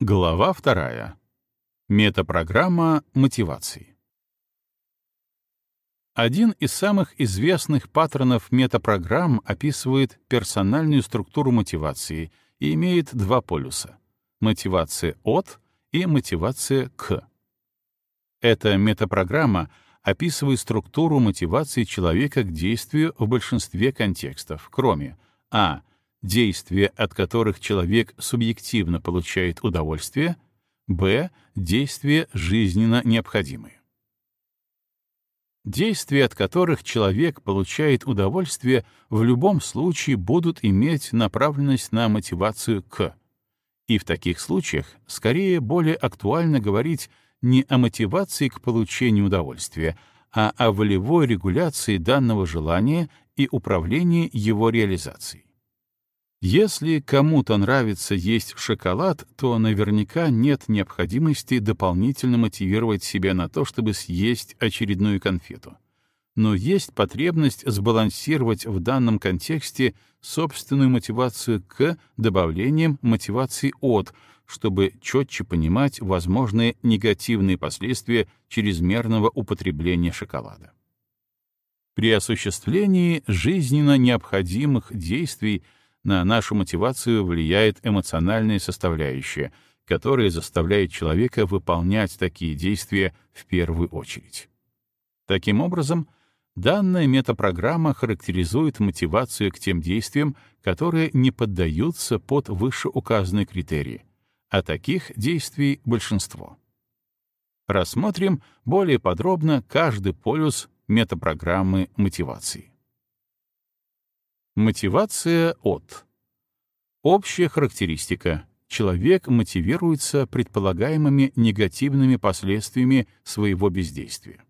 Глава вторая. Метапрограмма мотивации. Один из самых известных паттернов метапрограмм описывает персональную структуру мотивации и имеет два полюса — мотивация от и мотивация к. Эта метапрограмма описывает структуру мотивации человека к действию в большинстве контекстов, кроме а — действия, от которых человек субъективно получает удовольствие, б. действия жизненно необходимые. Действия, от которых человек получает удовольствие, в любом случае будут иметь направленность на мотивацию к. И в таких случаях скорее более актуально говорить не о мотивации к получению удовольствия, а о волевой регуляции данного желания и управлении его реализацией. Если кому-то нравится есть шоколад, то наверняка нет необходимости дополнительно мотивировать себя на то, чтобы съесть очередную конфету. Но есть потребность сбалансировать в данном контексте собственную мотивацию к добавлением мотивации от, чтобы четче понимать возможные негативные последствия чрезмерного употребления шоколада. При осуществлении жизненно необходимых действий на нашу мотивацию влияет эмоциональная составляющая, которая заставляет человека выполнять такие действия в первую очередь. Таким образом, данная метапрограмма характеризует мотивацию к тем действиям, которые не поддаются под вышеуказанные критерии, а таких действий большинство. Рассмотрим более подробно каждый полюс метапрограммы мотивации. Мотивация от. Общая характеристика. Человек мотивируется предполагаемыми негативными последствиями своего бездействия.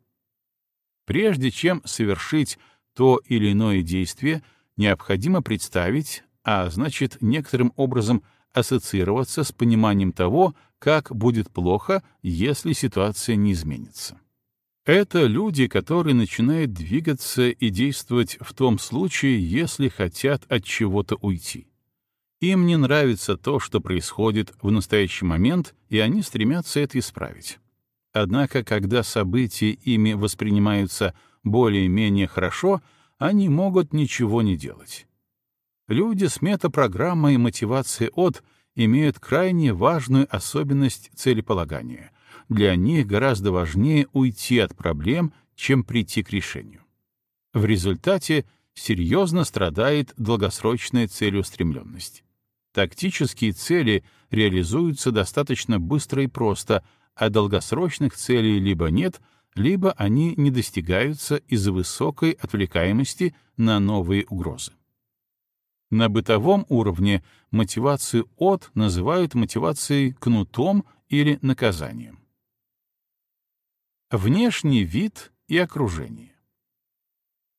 Прежде чем совершить то или иное действие, необходимо представить, а значит, некоторым образом ассоциироваться с пониманием того, как будет плохо, если ситуация не изменится. Это люди, которые начинают двигаться и действовать в том случае, если хотят от чего-то уйти. Им не нравится то, что происходит в настоящий момент, и они стремятся это исправить. Однако, когда события ими воспринимаются более-менее хорошо, они могут ничего не делать. Люди с метапрограммой мотивации от имеют крайне важную особенность целеполагания для них гораздо важнее уйти от проблем, чем прийти к решению. В результате серьезно страдает долгосрочная целеустремленность. Тактические цели реализуются достаточно быстро и просто, а долгосрочных целей либо нет, либо они не достигаются из-за высокой отвлекаемости на новые угрозы. На бытовом уровне мотивацию от называют мотивацией кнутом или наказанием. Внешний вид и окружение.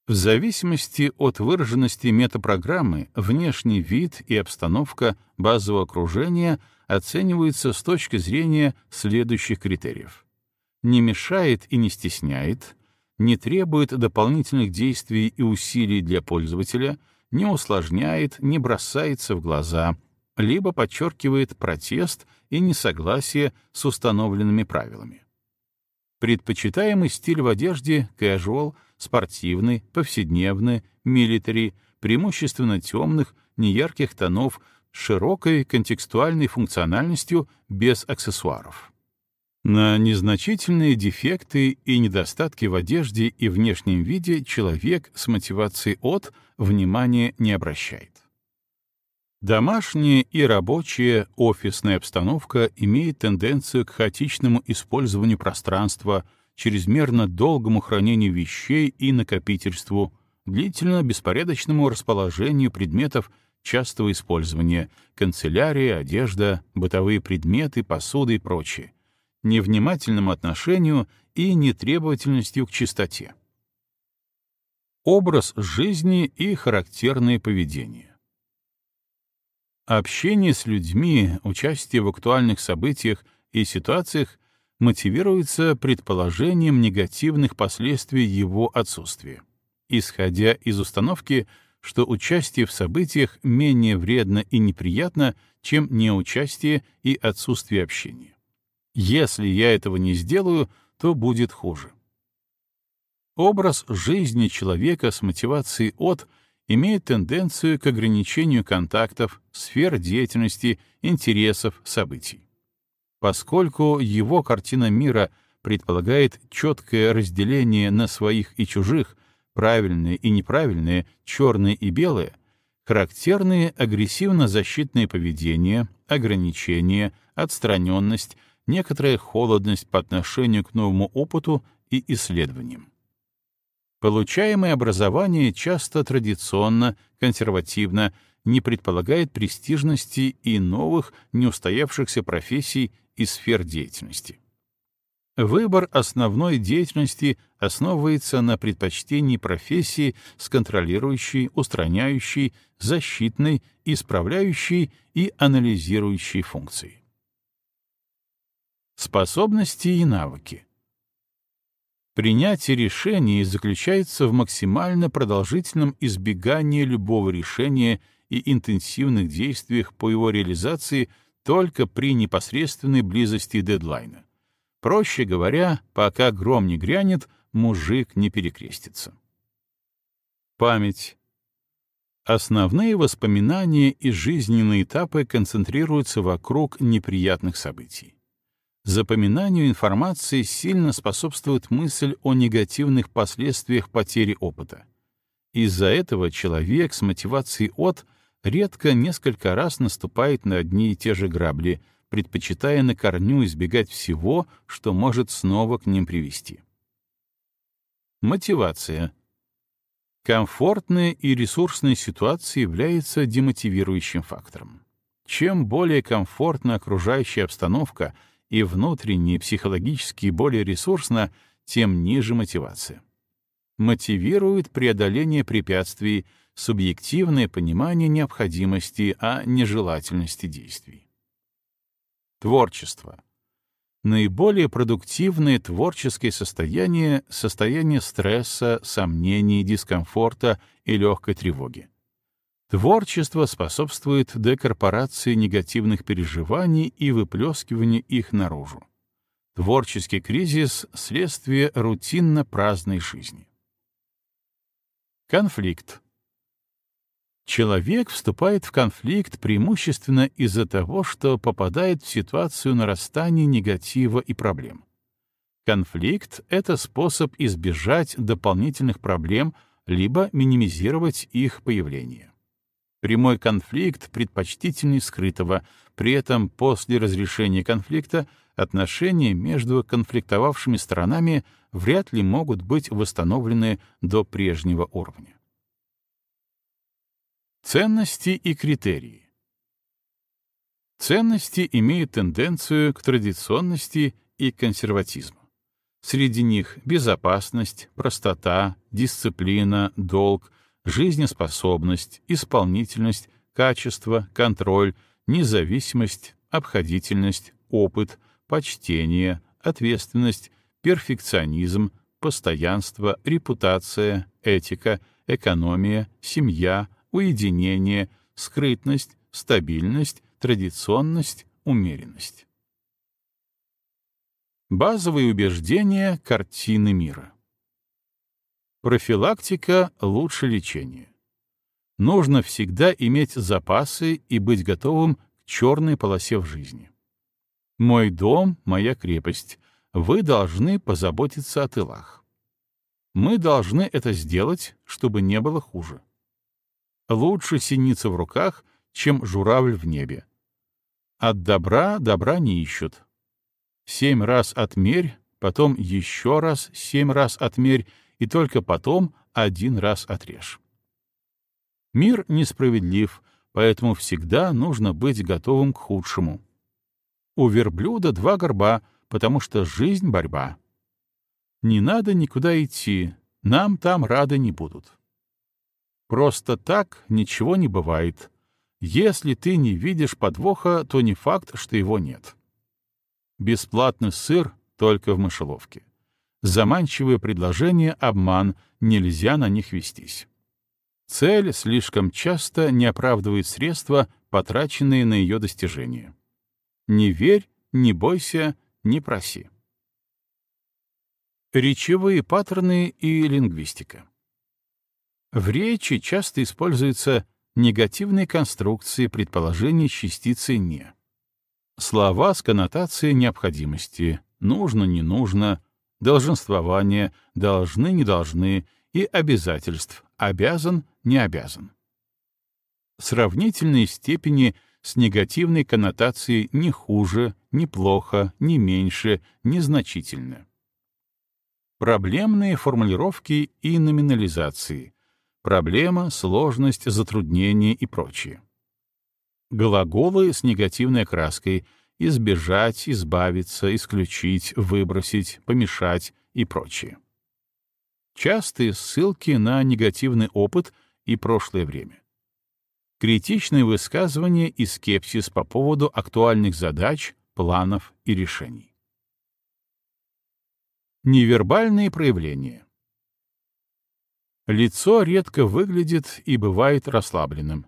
В зависимости от выраженности метапрограммы, внешний вид и обстановка базового окружения оцениваются с точки зрения следующих критериев. Не мешает и не стесняет, не требует дополнительных действий и усилий для пользователя, не усложняет, не бросается в глаза, либо подчеркивает протест и несогласие с установленными правилами. Предпочитаемый стиль в одежде — casual, спортивный, повседневный, милитари, преимущественно темных, неярких тонов, широкой контекстуальной функциональностью, без аксессуаров. На незначительные дефекты и недостатки в одежде и внешнем виде человек с мотивацией от внимания не обращает. Домашняя и рабочая офисная обстановка имеет тенденцию к хаотичному использованию пространства, чрезмерно долгому хранению вещей и накопительству, длительно беспорядочному расположению предметов частого использования, канцелярия, одежда, бытовые предметы, посуда и прочее, невнимательному отношению и нетребовательностью к чистоте. Образ жизни и характерное поведение. Общение с людьми, участие в актуальных событиях и ситуациях мотивируется предположением негативных последствий его отсутствия, исходя из установки, что участие в событиях менее вредно и неприятно, чем неучастие и отсутствие общения. Если я этого не сделаю, то будет хуже. Образ жизни человека с мотивацией «от» имеет тенденцию к ограничению контактов, сфер деятельности, интересов, событий. Поскольку его картина мира предполагает четкое разделение на своих и чужих, правильные и неправильные, черные и белые, характерные агрессивно-защитное поведение, ограничения, отстраненность, некоторая холодность по отношению к новому опыту и исследованиям. Получаемое образование часто традиционно, консервативно, не предполагает престижности и новых, неустоявшихся профессий и сфер деятельности. Выбор основной деятельности основывается на предпочтении профессии с контролирующей, устраняющей, защитной, исправляющей и анализирующей функцией. Способности и навыки. Принятие решений заключается в максимально продолжительном избегании любого решения и интенсивных действиях по его реализации только при непосредственной близости дедлайна. Проще говоря, пока гром не грянет, мужик не перекрестится. Память. Основные воспоминания и жизненные этапы концентрируются вокруг неприятных событий. Запоминанию информации сильно способствует мысль о негативных последствиях потери опыта. Из-за этого человек с мотивацией «от» редко несколько раз наступает на одни и те же грабли, предпочитая на корню избегать всего, что может снова к ним привести. Мотивация. Комфортная и ресурсная ситуация является демотивирующим фактором. Чем более комфортна окружающая обстановка — и внутренне, психологически более ресурсно, тем ниже мотивация. Мотивирует преодоление препятствий, субъективное понимание необходимости, а нежелательности действий. Творчество. Наиболее продуктивное творческое состояние — состояние стресса, сомнений, дискомфорта и легкой тревоги. Творчество способствует декорпорации негативных переживаний и выплескиванию их наружу. Творческий кризис — следствие рутинно-праздной жизни. Конфликт. Человек вступает в конфликт преимущественно из-за того, что попадает в ситуацию нарастания негатива и проблем. Конфликт — это способ избежать дополнительных проблем либо минимизировать их появление. Прямой конфликт предпочтительней скрытого, при этом после разрешения конфликта отношения между конфликтовавшими сторонами вряд ли могут быть восстановлены до прежнего уровня. Ценности и критерии. Ценности имеют тенденцию к традиционности и консерватизму. Среди них безопасность, простота, дисциплина, долг, жизнеспособность, исполнительность, качество, контроль, независимость, обходительность, опыт, почтение, ответственность, перфекционизм, постоянство, репутация, этика, экономия, семья, уединение, скрытность, стабильность, традиционность, умеренность. Базовые убеждения картины мира. Профилактика лучше лечения. Нужно всегда иметь запасы и быть готовым к черной полосе в жизни. Мой дом — моя крепость. Вы должны позаботиться о тылах. Мы должны это сделать, чтобы не было хуже. Лучше синица в руках, чем журавль в небе. От добра добра не ищут. Семь раз отмерь, потом еще раз семь раз отмерь, и только потом один раз отрежь. Мир несправедлив, поэтому всегда нужно быть готовым к худшему. У верблюда два горба, потому что жизнь — борьба. Не надо никуда идти, нам там рады не будут. Просто так ничего не бывает. Если ты не видишь подвоха, то не факт, что его нет. Бесплатный сыр только в мышеловке. Заманчивые предложения — обман, нельзя на них вестись. Цель слишком часто не оправдывает средства, потраченные на ее достижение. Не верь, не бойся, не проси. Речевые паттерны и лингвистика. В речи часто используются негативные конструкции предположений частицы «не». Слова с коннотацией необходимости «нужно», «не нужно», долженствование, «должны», «не должны» и обязательств «обязан», «не обязан». Сравнительные степени с негативной коннотацией «не хуже», «не плохо», «не меньше», «незначительно». Проблемные формулировки и номинализации. Проблема, сложность, затруднение и прочее. Глаголы с негативной окраской — избежать, избавиться, исключить, выбросить, помешать и прочее. Частые ссылки на негативный опыт и прошлое время. Критичные высказывания и скепсис по поводу актуальных задач, планов и решений. Невербальные проявления. Лицо редко выглядит и бывает расслабленным.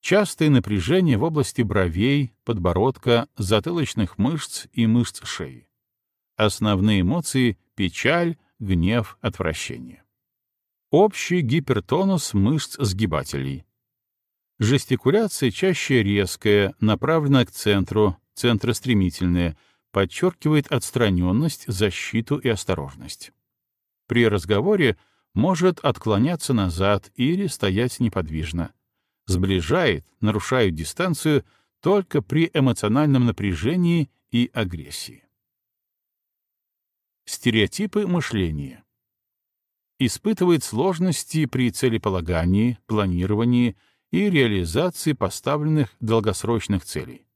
Частое напряжение в области бровей, подбородка, затылочных мышц и мышц шеи. Основные эмоции — печаль, гнев, отвращение. Общий гипертонус мышц сгибателей. Жестикуляция чаще резкая, направлена к центру, центростремительная, подчеркивает отстраненность, защиту и осторожность. При разговоре может отклоняться назад или стоять неподвижно. Сближает, нарушает дистанцию только при эмоциональном напряжении и агрессии. Стереотипы мышления. Испытывает сложности при целеполагании, планировании и реализации поставленных долгосрочных целей.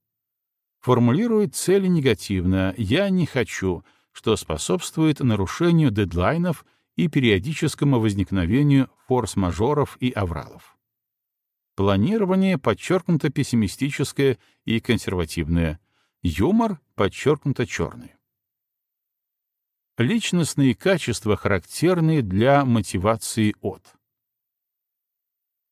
Формулирует цели негативно «я не хочу», что способствует нарушению дедлайнов и периодическому возникновению форс-мажоров и авралов. Планирование подчеркнуто пессимистическое и консервативное, юмор подчеркнуто черный. Личностные качества характерны для мотивации от.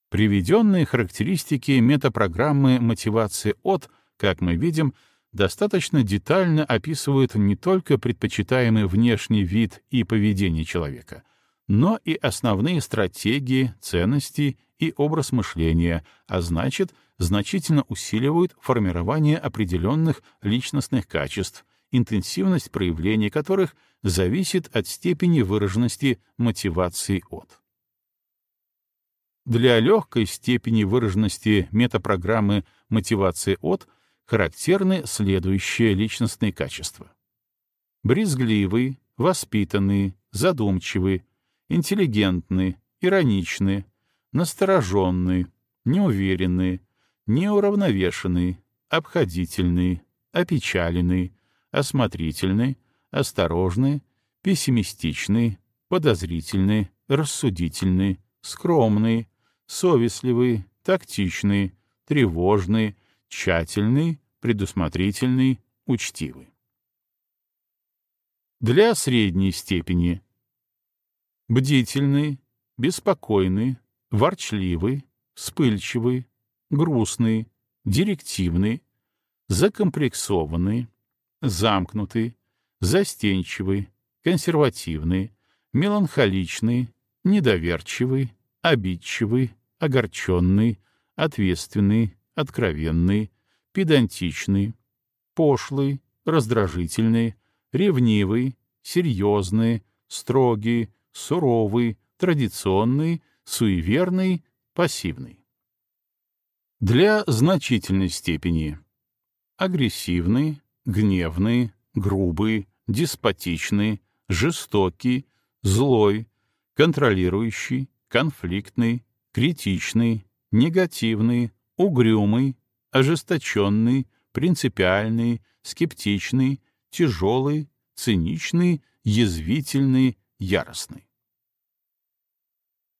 Приведенные характеристики метапрограммы мотивации от, как мы видим, достаточно детально описывают не только предпочитаемый внешний вид и поведение человека, но и основные стратегии, ценности и образ мышления, а значит, значительно усиливают формирование определенных личностных качеств, интенсивность проявления которых зависит от степени выраженности мотивации от. Для легкой степени выраженности метапрограммы мотивации от характерны следующие личностные качества. Брезгливый, воспитанный, задумчивый, интеллигентный, ироничный, настороженный, неуверенный, неуравновешенный, обходительный, опечаленный, осмотрительный, осторожный, пессимистичный, подозрительный, рассудительный, скромный, совестливый, тактичный, тревожный, тщательный, предусмотрительный, учтивый. Для средней степени бдительный, беспокойный, ворчливый, вспыльчивый, грустный, директивный, закомплексованный, замкнутый, застенчивый, консервативный, меланхоличный, недоверчивый, обидчивый, огорченный, ответственный, откровенный, педантичный, пошлый, раздражительный, ревнивый, серьезный, строгий, суровый, традиционный, суеверный, пассивный. Для значительной степени агрессивный, гневный, грубый, деспотичный, жестокий, злой, контролирующий, конфликтный, критичный, негативный, угрюмый, ожесточенный, принципиальный, скептичный, тяжелый, циничный, язвительный, яростный.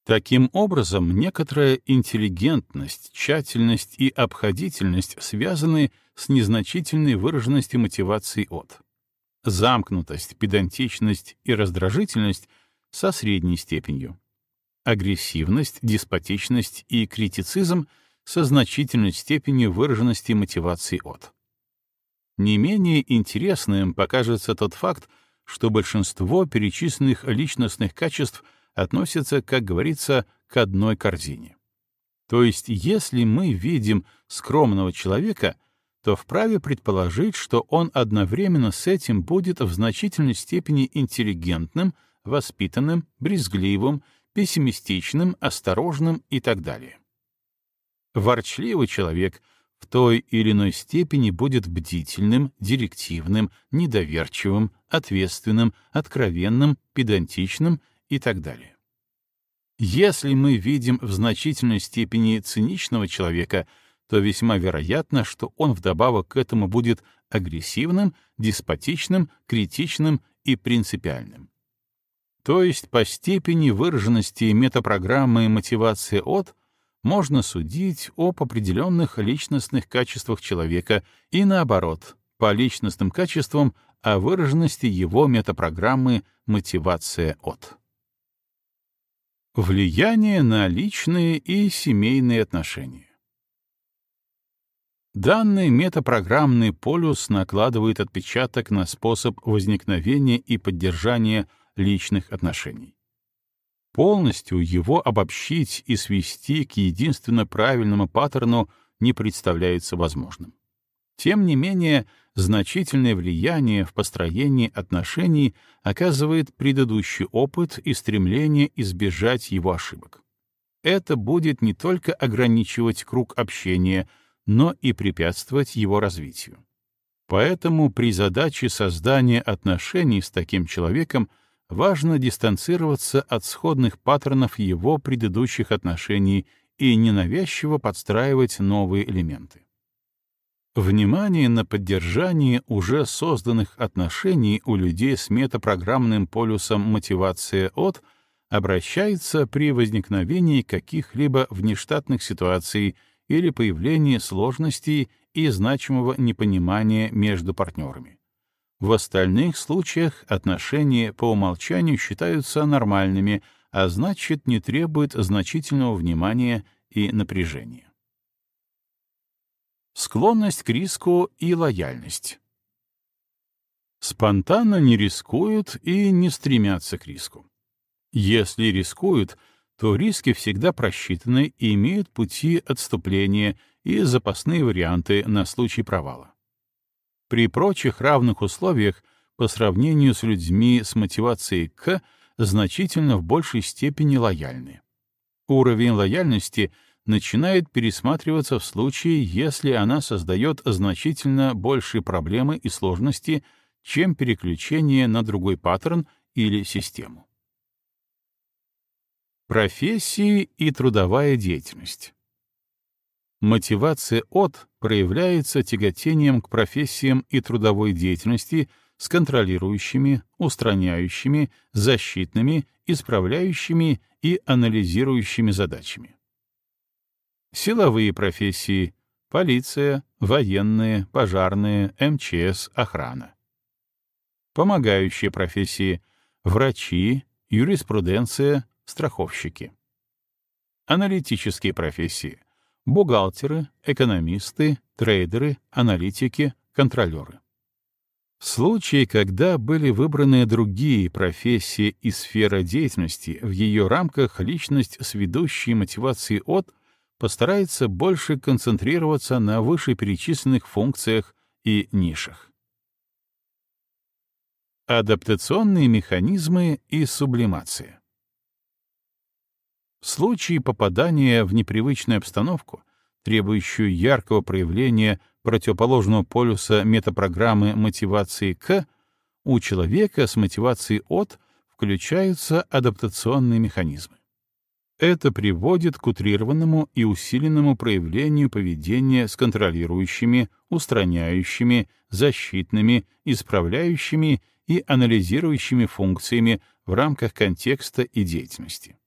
Таким образом, некоторая интеллигентность, тщательность и обходительность связаны с незначительной выраженностью мотивации от. Замкнутость, педантичность и раздражительность со средней степенью. агрессивность, деспотичность и критицизм со значительной степенью выраженности мотивации от. Не менее интересным покажется тот факт, что большинство перечисленных личностных качеств относятся, как говорится, к одной корзине. То есть, если мы видим скромного человека, то вправе предположить, что он одновременно с этим будет в значительной степени интеллигентным, воспитанным, брезгливым, пессимистичным, осторожным и так далее. Ворчливый человек в той или иной степени будет бдительным, директивным, недоверчивым, ответственным, откровенным, педантичным и так далее. Если мы видим в значительной степени циничного человека, то весьма вероятно, что он вдобавок к этому будет агрессивным, деспотичным, критичным и принципиальным. То есть по степени выраженности метапрограммы мотивации от можно судить об определенных личностных качествах человека и наоборот, по личностным качествам о выраженности его метапрограммы мотивация от. Влияние на личные и семейные отношения. Данный метапрограммный полюс накладывает отпечаток на способ возникновения и поддержания личных отношений. Полностью его обобщить и свести к единственно правильному паттерну не представляется возможным. Тем не менее, значительное влияние в построении отношений оказывает предыдущий опыт и стремление избежать его ошибок. Это будет не только ограничивать круг общения, но и препятствовать его развитию. Поэтому при задаче создания отношений с таким человеком важно дистанцироваться от сходных паттернов его предыдущих отношений и ненавязчиво подстраивать новые элементы. Внимание на поддержание уже созданных отношений у людей с метапрограммным полюсом мотивация от обращается при возникновении каких-либо внештатных ситуаций или появлении сложностей и значимого непонимания между партнерами. В остальных случаях отношения по умолчанию считаются нормальными, а значит, не требуют значительного внимания и напряжения. Склонность к риску и лояльность. Спонтанно не рискуют и не стремятся к риску. Если рискуют, то риски всегда просчитаны и имеют пути отступления и запасные варианты на случай провала. При прочих равных условиях по сравнению с людьми с мотивацией «к» значительно в большей степени лояльны. Уровень лояльности начинает пересматриваться в случае, если она создает значительно большие проблемы и сложности, чем переключение на другой паттерн или систему. Профессии и трудовая деятельность. Мотивация от проявляется тяготением к профессиям и трудовой деятельности с контролирующими, устраняющими, защитными, исправляющими и анализирующими задачами. Силовые профессии — полиция, военные, пожарные, МЧС, охрана. Помогающие профессии — врачи, юриспруденция, страховщики. Аналитические профессии — бухгалтеры, экономисты, трейдеры, аналитики, контролеры. В случае, когда были выбраны другие профессии и сфера деятельности, в ее рамках личность с ведущей мотивацией от постарается больше концентрироваться на вышеперечисленных функциях и нишах. Адаптационные механизмы и сублимация. В случае попадания в непривычную обстановку, требующую яркого проявления противоположного полюса метапрограммы мотивации «к», у человека с мотивацией «от» включаются адаптационные механизмы. Это приводит к утрированному и усиленному проявлению поведения с контролирующими, устраняющими, защитными, исправляющими и анализирующими функциями в рамках контекста и деятельности.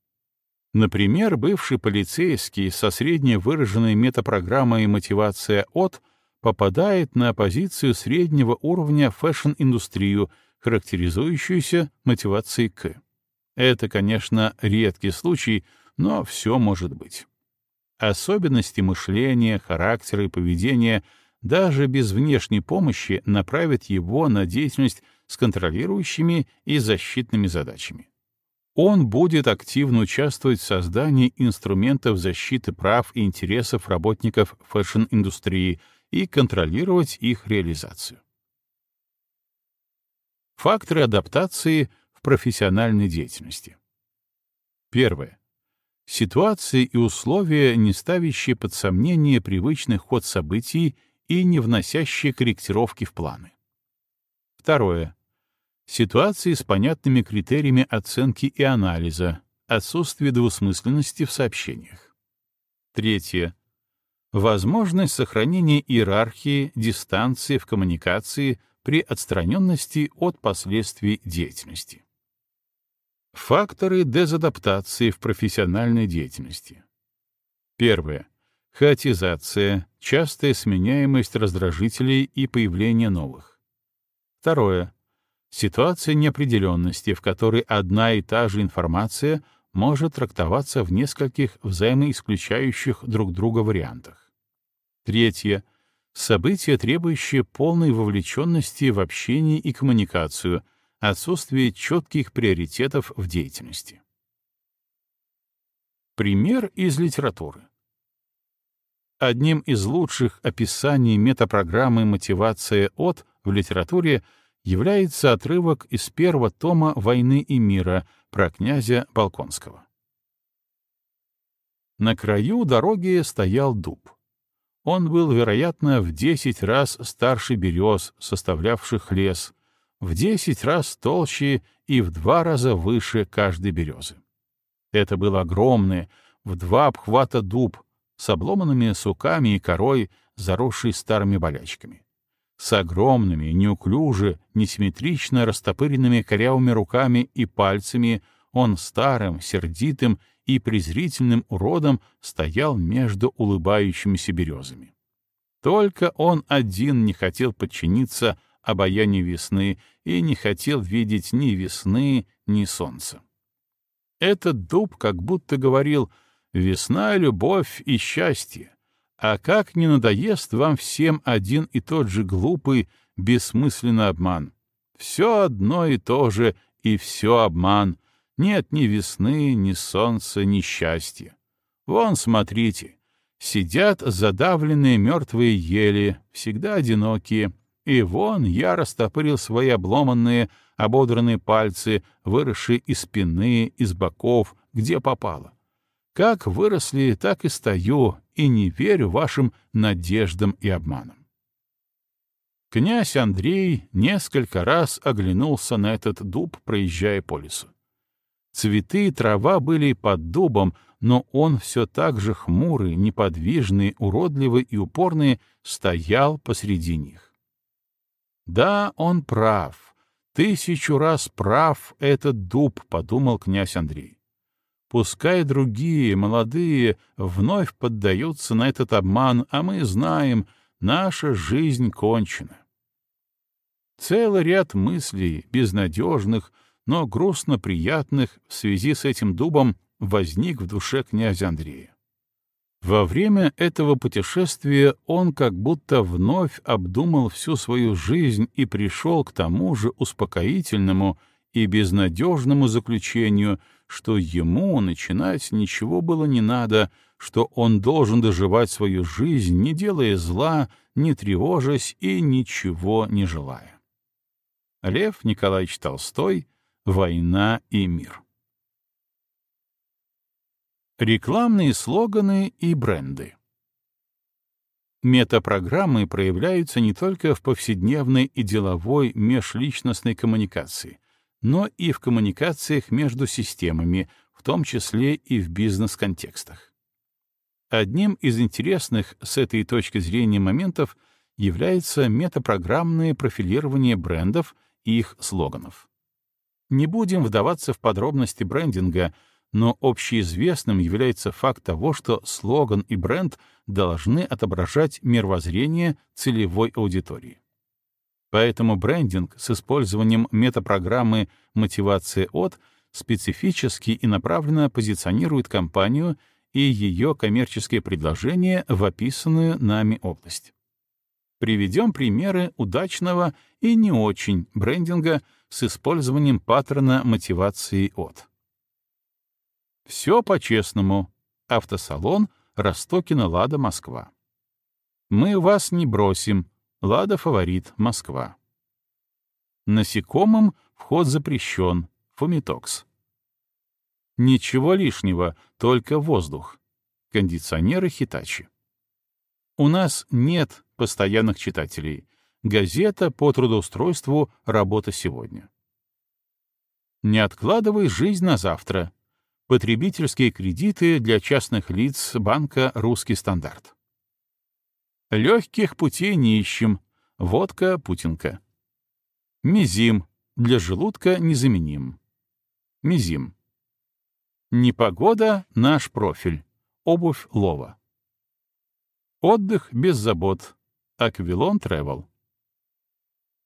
Например, бывший полицейский со средне выраженной метапрограммой мотивация от попадает на позицию среднего уровня fashion -индустрию, характеризующуюся мотивацией к. Это, конечно, редкий случай, но все может быть. Особенности мышления, характера и поведения даже без внешней помощи направят его на деятельность с контролирующими и защитными задачами. Он будет активно участвовать в создании инструментов защиты прав и интересов работников fashion -индустрии и контролировать их реализацию. Факторы адаптации в профессиональной деятельности. Первое. Ситуации и условия, не ставящие под сомнение привычный ход событий и не вносящие корректировки в планы. Второе. Ситуации с понятными критериями оценки и анализа, отсутствие двусмысленности в сообщениях. Третье. Возможность сохранения иерархии, дистанции в коммуникации при отстраненности от последствий деятельности. Факторы дезадаптации в профессиональной деятельности. Первое. Хаотизация, частая сменяемость раздражителей и появление новых. Второе. Ситуация неопределенности, в которой одна и та же информация может трактоваться в нескольких взаимоисключающих друг друга вариантах. Третье. События, требующие полной вовлеченности в общение и коммуникацию, отсутствие четких приоритетов в деятельности. Пример из литературы. Одним из лучших описаний метапрограммы «Мотивация от» в литературе — является отрывок из первого тома «Войны и мира» про князя Балконского. На краю дороги стоял дуб. Он был, вероятно, в десять раз старше берез, составлявших лес, в десять раз толще и в два раза выше каждой березы. Это был огромный, в два обхвата дуб, с обломанными суками и корой, заросший старыми болячками с огромными, неуклюже, несимметрично растопыренными корявыми руками и пальцами, он старым, сердитым и презрительным уродом стоял между улыбающимися березами. Только он один не хотел подчиниться обаянию весны и не хотел видеть ни весны, ни солнца. Этот дуб как будто говорил «Весна — любовь и счастье, а как не надоест вам всем один и тот же глупый, бессмысленный обман? Все одно и то же, и все обман. Нет ни весны, ни солнца, ни счастья. Вон, смотрите, сидят задавленные мертвые ели, всегда одинокие, и вон я растопырил свои обломанные, ободранные пальцы, выросшие из спины, из боков, где попало. Как выросли, так и стою, и не верю вашим надеждам и обманам. Князь Андрей несколько раз оглянулся на этот дуб, проезжая по лесу. Цветы и трава были под дубом, но он все так же хмурый, неподвижный, уродливый и упорный стоял посреди них. Да, он прав. Тысячу раз прав этот дуб, подумал князь Андрей. Пускай другие, молодые, вновь поддаются на этот обман, а мы знаем, наша жизнь кончена. Целый ряд мыслей, безнадежных, но грустно приятных в связи с этим дубом возник в душе князя Андрея. Во время этого путешествия он как будто вновь обдумал всю свою жизнь и пришел к тому же успокоительному и безнадежному заключению, что ему начинать ничего было не надо, что он должен доживать свою жизнь, не делая зла, не тревожась и ничего не желая. Лев Николаевич Толстой «Война и мир». Рекламные слоганы и бренды. Метапрограммы проявляются не только в повседневной и деловой межличностной коммуникации, но и в коммуникациях между системами, в том числе и в бизнес-контекстах. Одним из интересных с этой точки зрения моментов является метапрограммное профилирование брендов и их слоганов. Не будем вдаваться в подробности брендинга, но общеизвестным является факт того, что слоган и бренд должны отображать мировоззрение целевой аудитории. Поэтому брендинг с использованием метапрограммы «Мотивация от» специфически и направленно позиционирует компанию и ее коммерческие предложения в описанную нами область. Приведем примеры удачного и не очень брендинга с использованием паттерна мотивации от. Все по-честному. Автосалон Ростокина Лада Москва. Мы вас не бросим. Лада Фаворит Москва. Насекомым вход запрещен. Фомитокс. Ничего лишнего, только воздух. Кондиционеры Хитачи. У нас нет постоянных читателей. Газета по трудоустройству «Работа сегодня». Не откладывай жизнь на завтра. Потребительские кредиты для частных лиц банка «Русский стандарт». Легких путей не ищем. Водка, путинка. Мизим. Для желудка незаменим. Мизим. Непогода — наш профиль. Обувь лова. Отдых без забот. Аквилон Travel.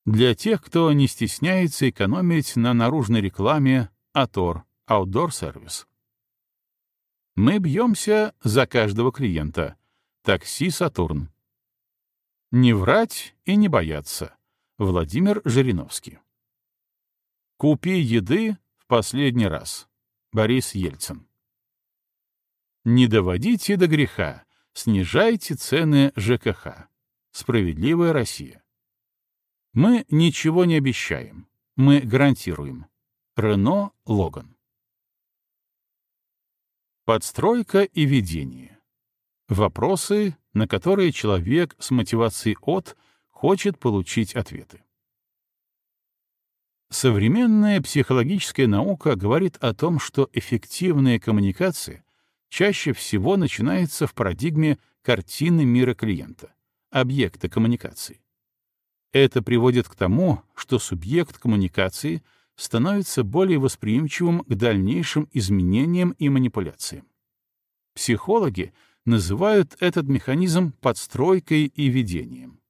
Для тех, кто не стесняется экономить на наружной рекламе, Атор, Outdoor Service. Мы бьемся за каждого клиента. Такси «Сатурн». Не врать и не бояться. Владимир Жириновский. Купи еды в последний раз. Борис Ельцин. Не доводите до греха, снижайте цены ЖКХ. Справедливая Россия. Мы ничего не обещаем, мы гарантируем. Рено Логан. Подстройка и ведение. Вопросы, на которые человек с мотивацией «от» хочет получить ответы. Современная психологическая наука говорит о том, что эффективная коммуникация чаще всего начинается в парадигме картины мира клиента, объекта коммуникации. Это приводит к тому, что субъект коммуникации становится более восприимчивым к дальнейшим изменениям и манипуляциям. Психологи называют этот механизм подстройкой и ведением.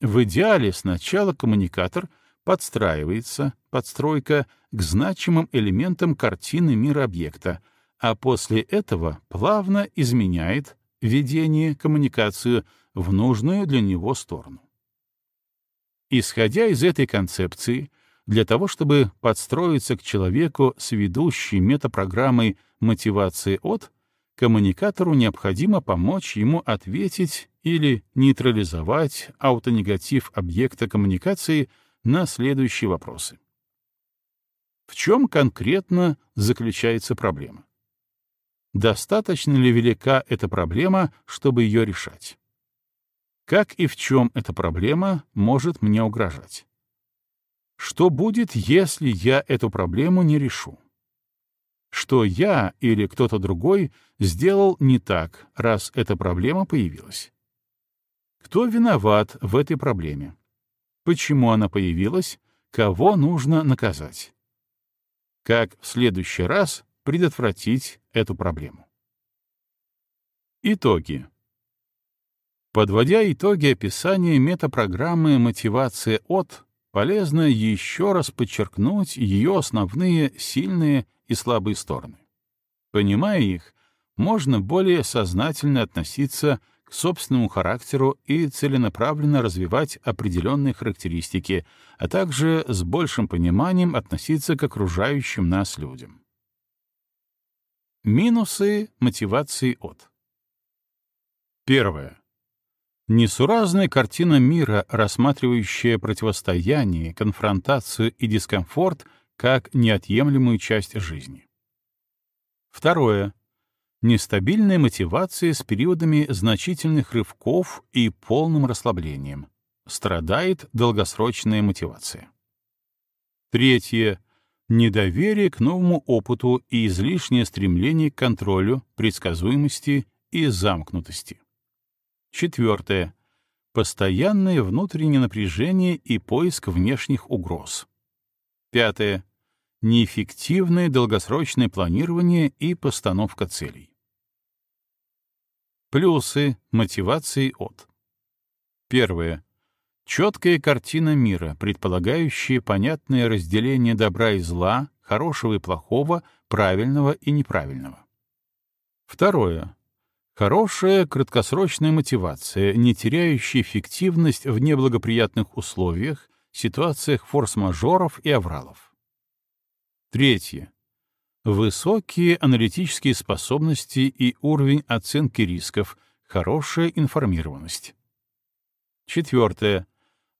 В идеале сначала коммуникатор — подстраивается, подстройка, к значимым элементам картины мира объекта, а после этого плавно изменяет ведение, коммуникацию в нужную для него сторону. Исходя из этой концепции, для того, чтобы подстроиться к человеку с ведущей метапрограммой мотивации от, коммуникатору необходимо помочь ему ответить или нейтрализовать аутонегатив объекта коммуникации — на следующие вопросы. В чем конкретно заключается проблема? Достаточно ли велика эта проблема, чтобы ее решать? Как и в чем эта проблема может мне угрожать? Что будет, если я эту проблему не решу? Что я или кто-то другой сделал не так, раз эта проблема появилась? Кто виноват в этой проблеме? почему она появилась, кого нужно наказать. Как в следующий раз предотвратить эту проблему. Итоги. Подводя итоги описания метапрограммы мотивации от, полезно еще раз подчеркнуть ее основные сильные и слабые стороны. Понимая их, можно более сознательно относиться к собственному характеру и целенаправленно развивать определенные характеристики, а также с большим пониманием относиться к окружающим нас людям. Минусы мотивации от. Первое. Несуразная картина мира, рассматривающая противостояние, конфронтацию и дискомфорт как неотъемлемую часть жизни. Второе нестабильная мотивация с периодами значительных рывков и полным расслаблением. Страдает долгосрочная мотивация. Третье. Недоверие к новому опыту и излишнее стремление к контролю, предсказуемости и замкнутости. Четвертое. Постоянное внутреннее напряжение и поиск внешних угроз. Пятое неэффективное долгосрочное планирование и постановка целей. Плюсы мотивации от. Первое. Четкая картина мира, предполагающая понятное разделение добра и зла, хорошего и плохого, правильного и неправильного. Второе. Хорошая краткосрочная мотивация, не теряющая эффективность в неблагоприятных условиях, ситуациях форс-мажоров и авралов. Третье. Высокие аналитические способности и уровень оценки рисков, хорошая информированность. Четвертое.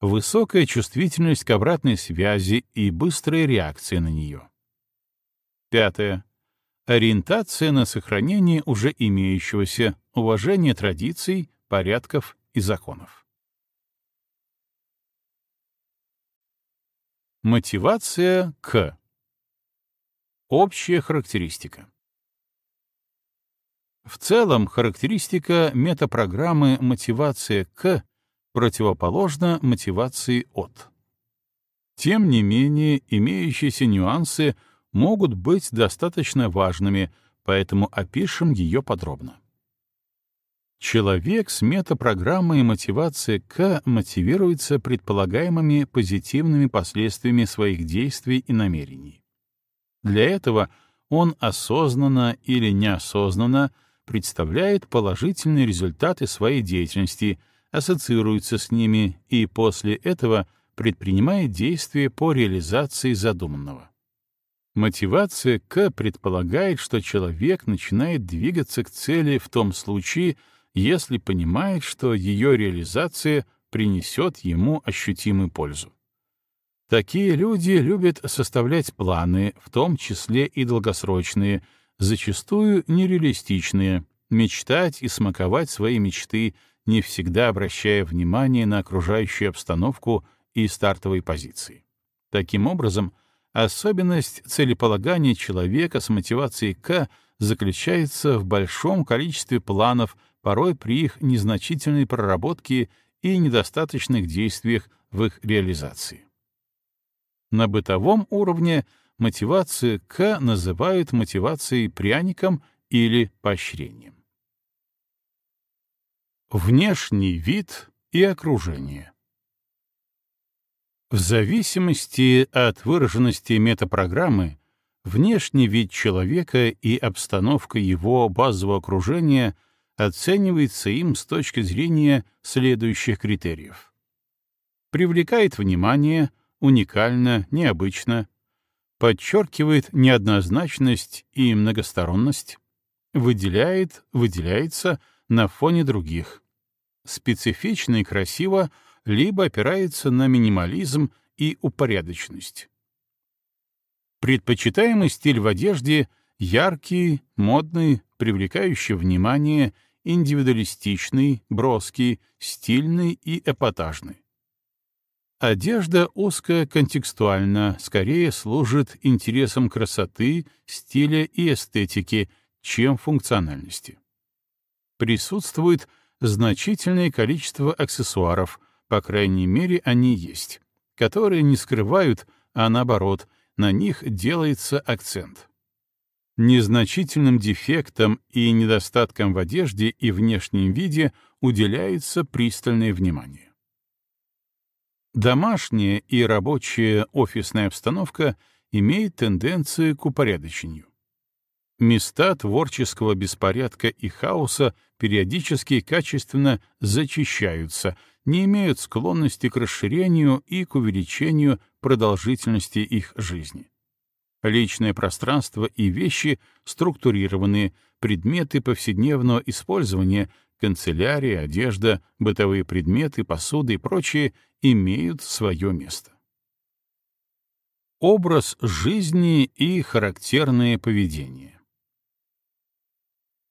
Высокая чувствительность к обратной связи и быстрая реакция на нее. Пятое. Ориентация на сохранение уже имеющегося, уважение традиций, порядков и законов. Мотивация к. Общая характеристика. В целом, характеристика метапрограммы «Мотивация к» противоположна мотивации от. Тем не менее, имеющиеся нюансы могут быть достаточно важными, поэтому опишем ее подробно. Человек с метапрограммой мотивации К мотивируется предполагаемыми позитивными последствиями своих действий и намерений. Для этого он осознанно или неосознанно представляет положительные результаты своей деятельности, ассоциируется с ними и после этого предпринимает действия по реализации задуманного. Мотивация К предполагает, что человек начинает двигаться к цели в том случае, если понимает, что ее реализация принесет ему ощутимую пользу. Такие люди любят составлять планы, в том числе и долгосрочные, зачастую нереалистичные, мечтать и смаковать свои мечты, не всегда обращая внимание на окружающую обстановку и стартовые позиции. Таким образом, Особенность целеполагания человека с мотивацией К заключается в большом количестве планов, порой при их незначительной проработке и недостаточных действиях в их реализации. На бытовом уровне мотивацию К называют мотивацией пряником или поощрением. Внешний вид и окружение. В зависимости от выраженности метапрограммы, внешний вид человека и обстановка его базового окружения оценивается им с точки зрения следующих критериев. Привлекает внимание, уникально, необычно, подчеркивает неоднозначность и многосторонность, выделяет, выделяется на фоне других, специфично и красиво — либо опирается на минимализм и упорядоченность. Предпочитаемый стиль в одежде — яркий, модный, привлекающий внимание, индивидуалистичный, броский, стильный и эпатажный. Одежда узкоконтекстуальна, скорее служит интересам красоты, стиля и эстетики, чем функциональности. Присутствует значительное количество аксессуаров, по крайней мере, они есть, которые не скрывают, а наоборот, на них делается акцент. Незначительным дефектам и недостаткам в одежде и внешнем виде уделяется пристальное внимание. Домашняя и рабочая офисная обстановка имеет тенденцию к упорядочению. Места творческого беспорядка и хаоса периодически качественно зачищаются, не имеют склонности к расширению и к увеличению продолжительности их жизни. Личное пространство и вещи структурированы, предметы повседневного использования, канцелярия, одежда, бытовые предметы, посуда и прочее имеют свое место. Образ жизни и характерное поведение.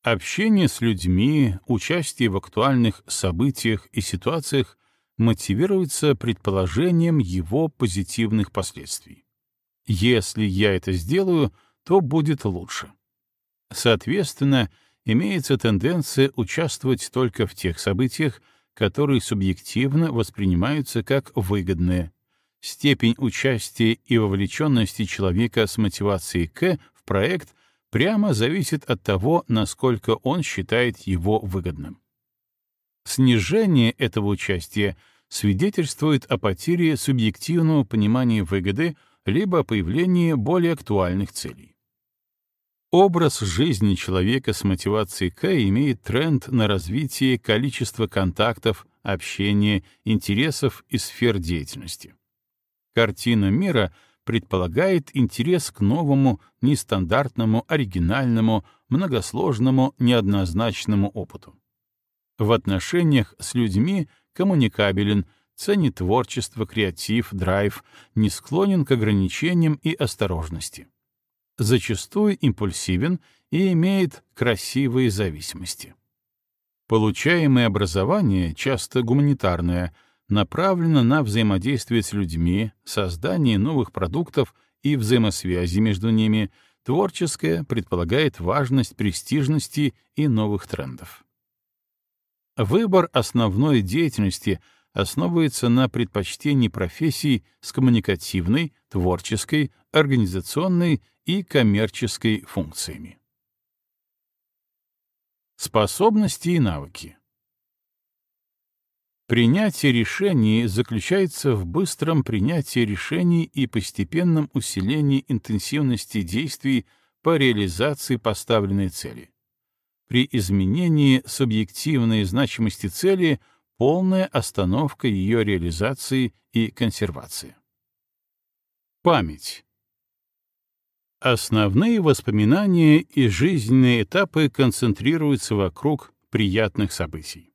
Общение с людьми, участие в актуальных событиях и ситуациях мотивируется предположением его позитивных последствий. Если я это сделаю, то будет лучше. Соответственно, имеется тенденция участвовать только в тех событиях, которые субъективно воспринимаются как выгодные. Степень участия и вовлеченности человека с мотивацией «К» в проект прямо зависит от того, насколько он считает его выгодным. Снижение этого участия свидетельствует о потере субъективного понимания выгоды, либо появление более актуальных целей. Образ жизни человека с мотивацией К имеет тренд на развитие количества контактов, общения, интересов и сфер деятельности. Картина мира предполагает интерес к новому, нестандартному, оригинальному, многосложному, неоднозначному опыту. В отношениях с людьми коммуникабелен, ценит творчество, креатив, драйв, не склонен к ограничениям и осторожности зачастую импульсивен и имеет красивые зависимости. Получаемое образование, часто гуманитарное, направлено на взаимодействие с людьми, создание новых продуктов и взаимосвязи между ними, творческое предполагает важность престижности и новых трендов. Выбор основной деятельности основывается на предпочтении профессий с коммуникативной, творческой, организационной и коммерческой функциями. Способности и навыки. Принятие решений заключается в быстром принятии решений и постепенном усилении интенсивности действий по реализации поставленной цели. При изменении субъективной значимости цели полная остановка ее реализации и консервации. Память Основные воспоминания и жизненные этапы концентрируются вокруг приятных событий.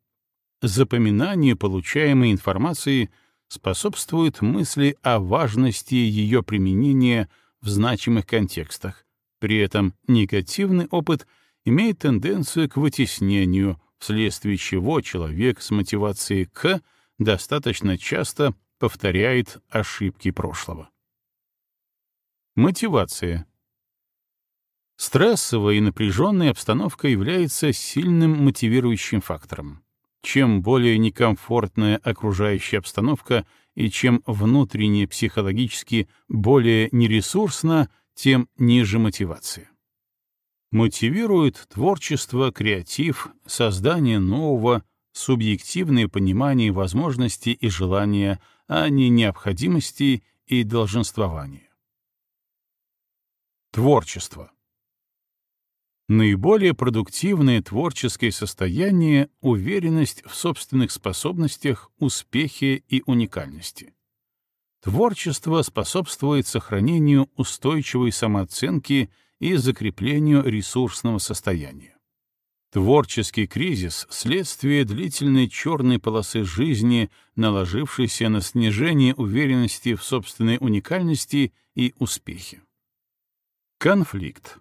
Запоминание получаемой информации способствует мысли о важности ее применения в значимых контекстах. При этом негативный опыт имеет тенденцию к вытеснению, вследствие чего человек с мотивацией «к» достаточно часто повторяет ошибки прошлого. Мотивация Стрессовая и напряженная обстановка является сильным мотивирующим фактором. Чем более некомфортная окружающая обстановка и чем внутренне психологически более нересурсна, тем ниже мотивация. Мотивирует творчество, креатив, создание нового, субъективное понимание возможностей и желания, а не необходимости и долженствования. Творчество. Наиболее продуктивное творческое состояние — уверенность в собственных способностях, успехе и уникальности. Творчество способствует сохранению устойчивой самооценки и закреплению ресурсного состояния. Творческий кризис — следствие длительной черной полосы жизни, наложившейся на снижение уверенности в собственной уникальности и успехе. Конфликт.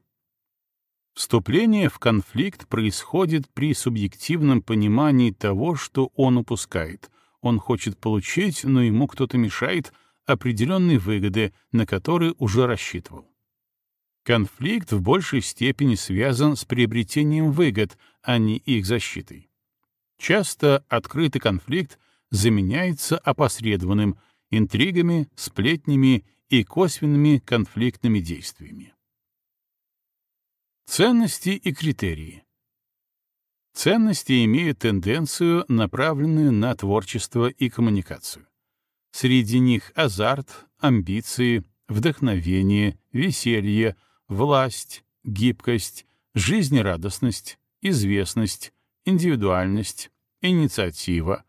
Вступление в конфликт происходит при субъективном понимании того, что он упускает. Он хочет получить, но ему кто-то мешает определенные выгоды, на которые уже рассчитывал. Конфликт в большей степени связан с приобретением выгод, а не их защитой. Часто открытый конфликт заменяется опосредованным интригами, сплетнями и косвенными конфликтными действиями. Ценности и критерии. Ценности имеют тенденцию, направленную на творчество и коммуникацию. Среди них азарт, амбиции, вдохновение, веселье, власть, гибкость, жизнерадостность, известность, индивидуальность, инициатива,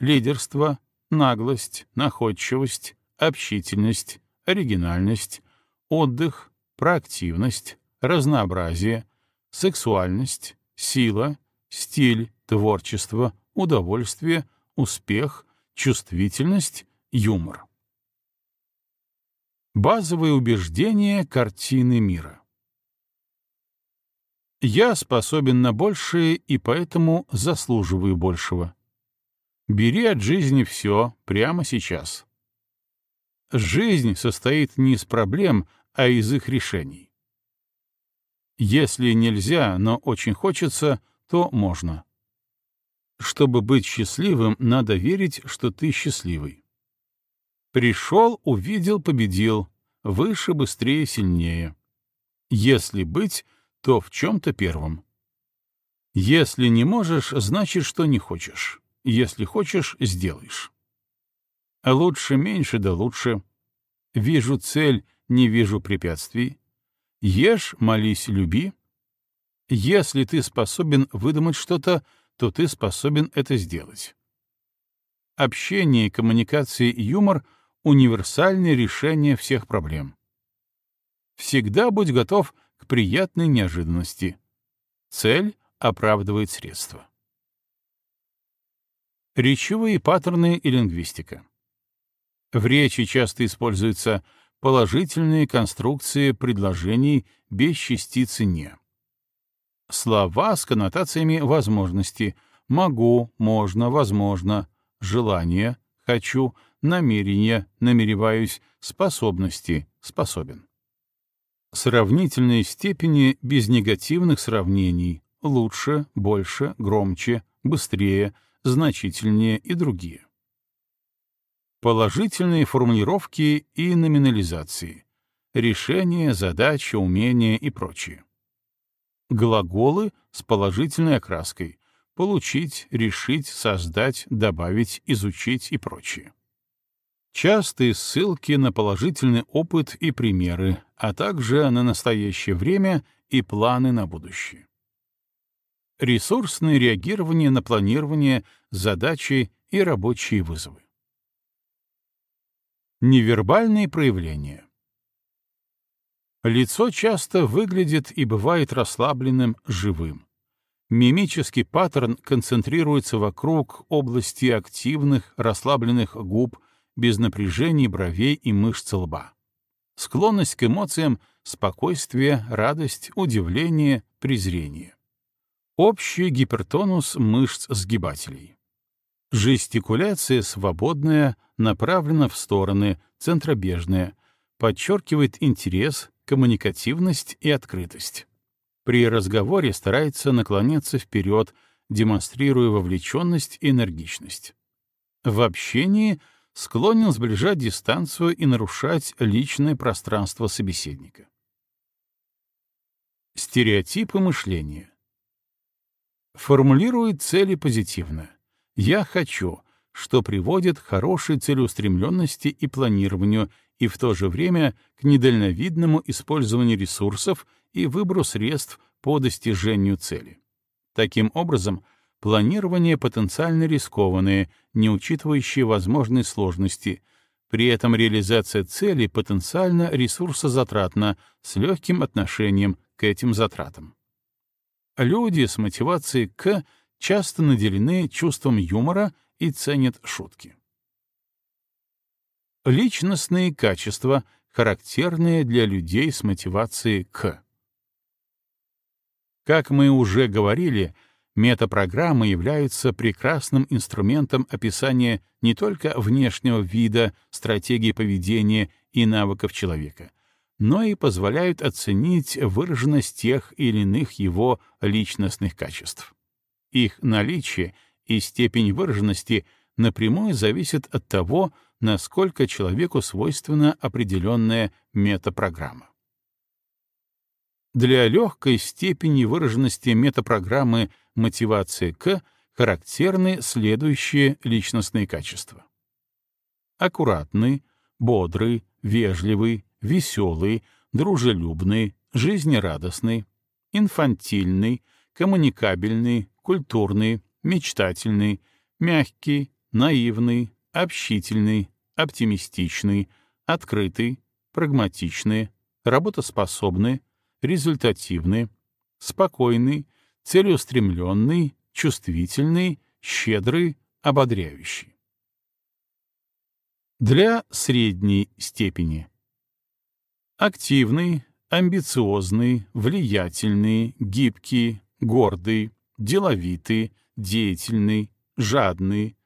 лидерство, наглость, находчивость, общительность, оригинальность, отдых, проактивность, разнообразие, сексуальность, сила, стиль, творчество, удовольствие, успех, чувствительность, юмор. Базовые убеждения картины мира. Я способен на большее и поэтому заслуживаю большего. Бери от жизни все прямо сейчас. Жизнь состоит не из проблем, а из их решений. Если нельзя, но очень хочется, то можно. Чтобы быть счастливым, надо верить, что ты счастливый. Пришел, увидел, победил. Выше, быстрее, сильнее. Если быть, то в чем-то первым. Если не можешь, значит, что не хочешь. Если хочешь, сделаешь. А лучше меньше да лучше. Вижу цель, не вижу препятствий. Ешь, молись, люби. Если ты способен выдумать что-то, то ты способен это сделать. Общение, коммуникация и юмор — универсальное решение всех проблем. Всегда будь готов к приятной неожиданности. Цель оправдывает средства. Речевые паттерны и лингвистика. В речи часто используются положительные конструкции предложений без частицы «не». Слова с коннотациями возможности «могу», «можно», «возможно», «желание», «хочу», «намерение», «намереваюсь», «способности», «способен». Сравнительные степени без негативных сравнений «лучше», «больше», «громче», «быстрее», «значительнее» и другие. Положительные формулировки и номинализации. Решение, задача, умения и прочее. Глаголы с положительной окраской. Получить, решить, создать, добавить, изучить и прочее. Частые ссылки на положительный опыт и примеры, а также на настоящее время и планы на будущее. Ресурсное реагирование на планирование, задачи и рабочие вызовы. Невербальные проявления. Лицо часто выглядит и бывает расслабленным, живым. Мимический паттерн концентрируется вокруг области активных, расслабленных губ, без напряжения бровей и мышц лба. Склонность к эмоциям — спокойствие, радость, удивление, презрение. Общий гипертонус мышц сгибателей. Жестикуляция свободная, направлена в стороны, центробежная, подчеркивает интерес, коммуникативность и открытость. При разговоре старается наклоняться вперед, демонстрируя вовлеченность и энергичность. В общении склонен сближать дистанцию и нарушать личное пространство собеседника. Стереотипы мышления. Формулирует цели позитивно. «Я хочу», что приводит к хорошей целеустремленности и планированию, и в то же время к недальновидному использованию ресурсов и выбору средств по достижению цели. Таким образом, планирование потенциально рискованное, не учитывающее возможные сложности, при этом реализация цели потенциально ресурсозатратна с легким отношением к этим затратам. Люди с мотивацией «к» часто наделены чувством юмора и ценят шутки. Личностные качества, характерные для людей с мотивацией «к». Как мы уже говорили, метапрограммы являются прекрасным инструментом описания не только внешнего вида, стратегии поведения и навыков человека, но и позволяют оценить выраженность тех или иных его личностных качеств. Их наличие и степень выраженности напрямую зависит от того, насколько человеку свойственна определенная метапрограмма. Для легкой степени выраженности метапрограммы мотивации к характерны следующие личностные качества. Аккуратный, бодрый, вежливый, веселый, дружелюбный, жизнерадостный, инфантильный, коммуникабельный, культурный, мечтательный, мягкий, наивный, общительный, оптимистичный, открытый, прагматичный, работоспособный, результативный, спокойный, целеустремленный, чувствительный, щедрый, ободряющий. Для средней степени. Активный, амбициозный, влиятельный, гибкий, гордый, деловитый, деятельный, жадный,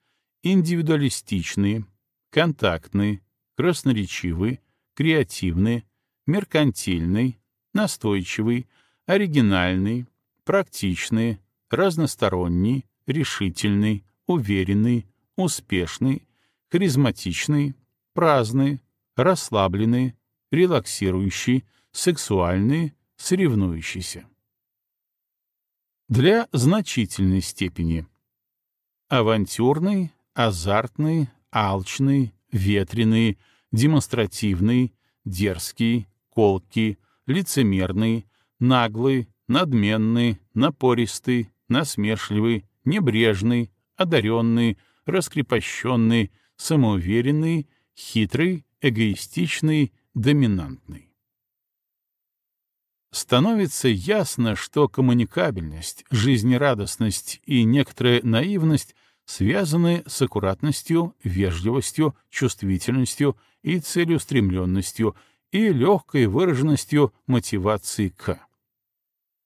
индивидуалистичный, контактный, красноречивый, креативный, меркантильный, настойчивый, оригинальный, практичный, разносторонний, решительный, уверенный, успешный, харизматичный, праздный, расслабленный, релаксирующий, сексуальный, соревнующийся для значительной степени. Авантюрный, азартный, алчный, ветреный, демонстративный, дерзкий, колкий, лицемерный, наглый, надменный, напористый, насмешливый, небрежный, одаренный, раскрепощенный, самоуверенный, хитрый, эгоистичный, доминантный. Становится ясно, что коммуникабельность, жизнерадостность и некоторая наивность связаны с аккуратностью, вежливостью, чувствительностью и целеустремленностью и легкой выраженностью мотивации к.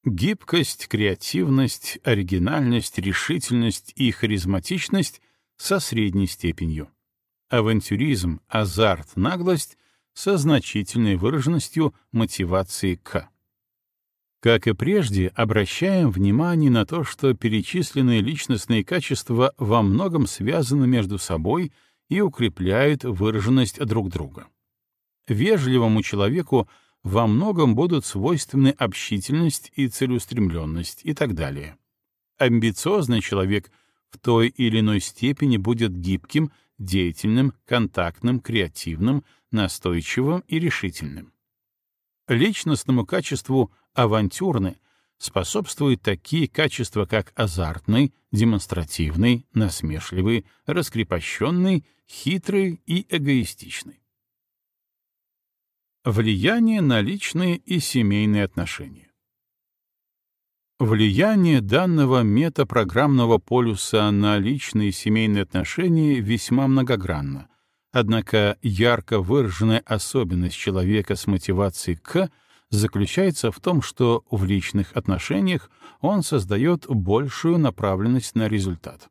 Гибкость, креативность, оригинальность, решительность и харизматичность со средней степенью. Авантюризм, азарт, наглость со значительной выраженностью мотивации к. Как и прежде, обращаем внимание на то, что перечисленные личностные качества во многом связаны между собой и укрепляют выраженность друг друга. Вежливому человеку во многом будут свойственны общительность и целеустремленность и так далее. Амбициозный человек в той или иной степени будет гибким, деятельным, контактным, креативным, настойчивым и решительным. Личностному качеству авантюрны способствуют такие качества, как азартный, демонстративный, насмешливый, раскрепощенный, хитрый и эгоистичный. Влияние на личные и семейные отношения. Влияние данного метапрограммного полюса на личные и семейные отношения весьма многогранно, однако ярко выраженная особенность человека с мотивацией «к» заключается в том, что в личных отношениях он создает большую направленность на результат.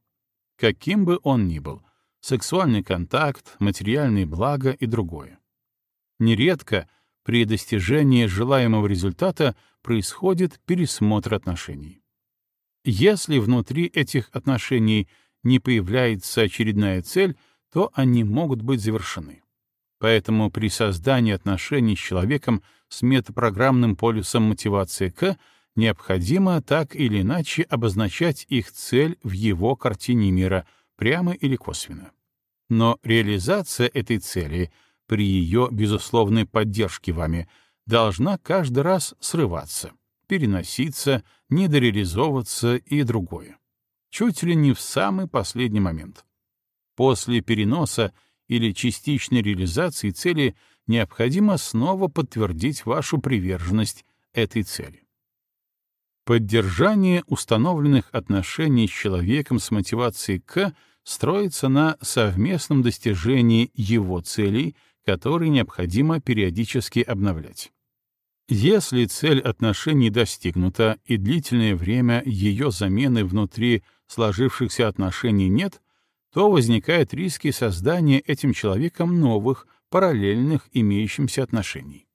Каким бы он ни был — сексуальный контакт, материальные блага и другое. Нередко при достижении желаемого результата происходит пересмотр отношений. Если внутри этих отношений не появляется очередная цель, то они могут быть завершены. Поэтому при создании отношений с человеком с метапрограммным полюсом мотивации К необходимо так или иначе обозначать их цель в его картине мира, прямо или косвенно. Но реализация этой цели — при ее безусловной поддержке вами, должна каждый раз срываться, переноситься, недореализовываться и другое. Чуть ли не в самый последний момент. После переноса или частичной реализации цели необходимо снова подтвердить вашу приверженность этой цели. Поддержание установленных отношений с человеком с мотивацией «к» строится на совместном достижении его целей — который необходимо периодически обновлять. Если цель отношений достигнута и длительное время ее замены внутри сложившихся отношений нет, то возникают риски создания этим человеком новых, параллельных имеющимся отношений.